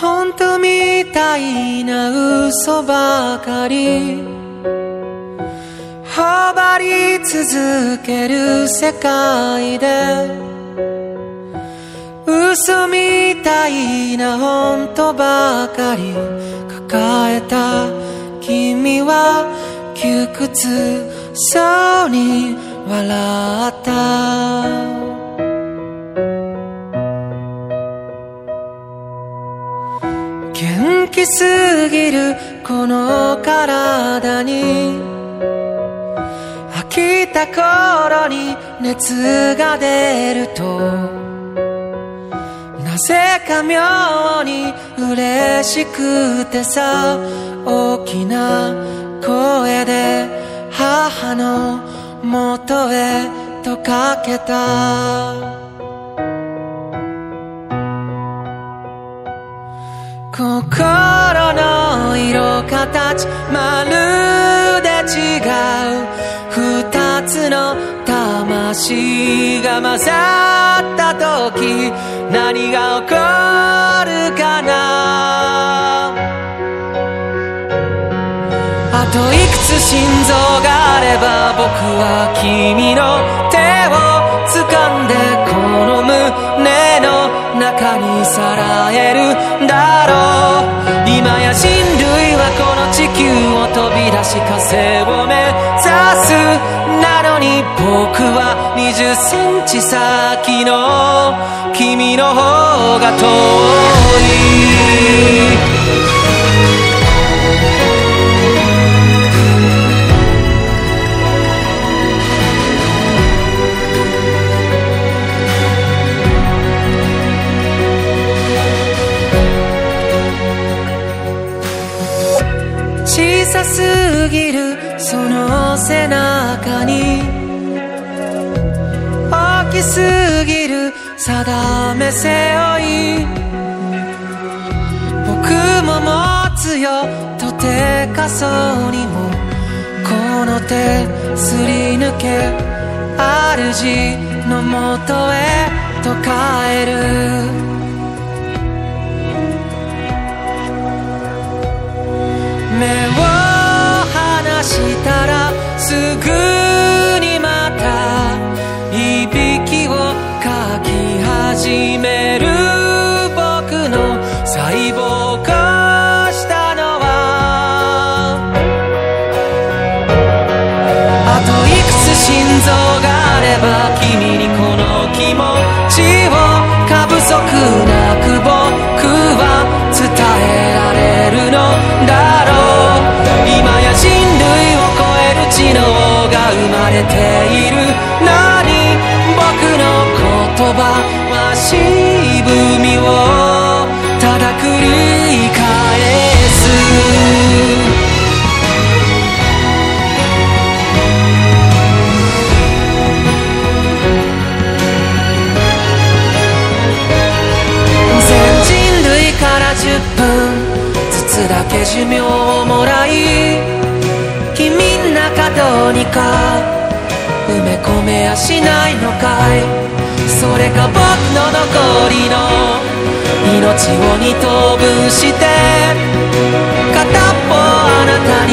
本当みたいな嘘ばかり。はばり続ける世界で。嘘みたいな本当ばかり。抱えた君は窮屈そうに笑った。すぎるこの体に飽きた頃に熱が出るとなぜか妙に嬉しくてさ大きな声で母の元へとかけた。心形まるで違う二つの魂が混ざった時何が起こるかなあといくつ心臓があれば僕は君の飛び出し火星を目指すなのに僕は20センチ先の君の方が遠い小さすぎるその背中に大きすぎる定め背負い僕も持つよとてかそうにもこの手すり抜け主のもとへと帰る。足なく僕は伝えられるのだろう。今や人類を超える知能が生まれている。ずつだけ寿命をもらい君ん中どうにか埋め込めやしないのかい。それが僕の残りの命を二等分して片っぽあなたに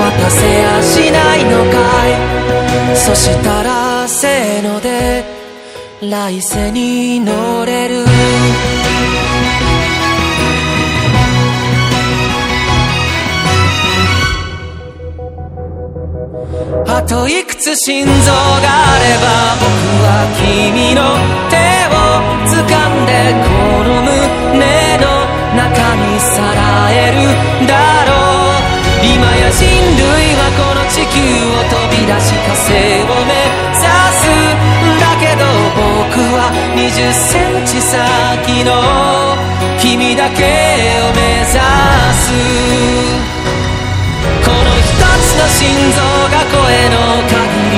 渡せやしないのかい。そしたらせーので来世に乗れる。といくつ心臓があれば僕は君の手を掴んでこの胸の中にさらえる。だろう今や人類はこの地球を飛び出し火星を目指す。だけど僕は20センチ先の君だけを目指す。の心臓が声の限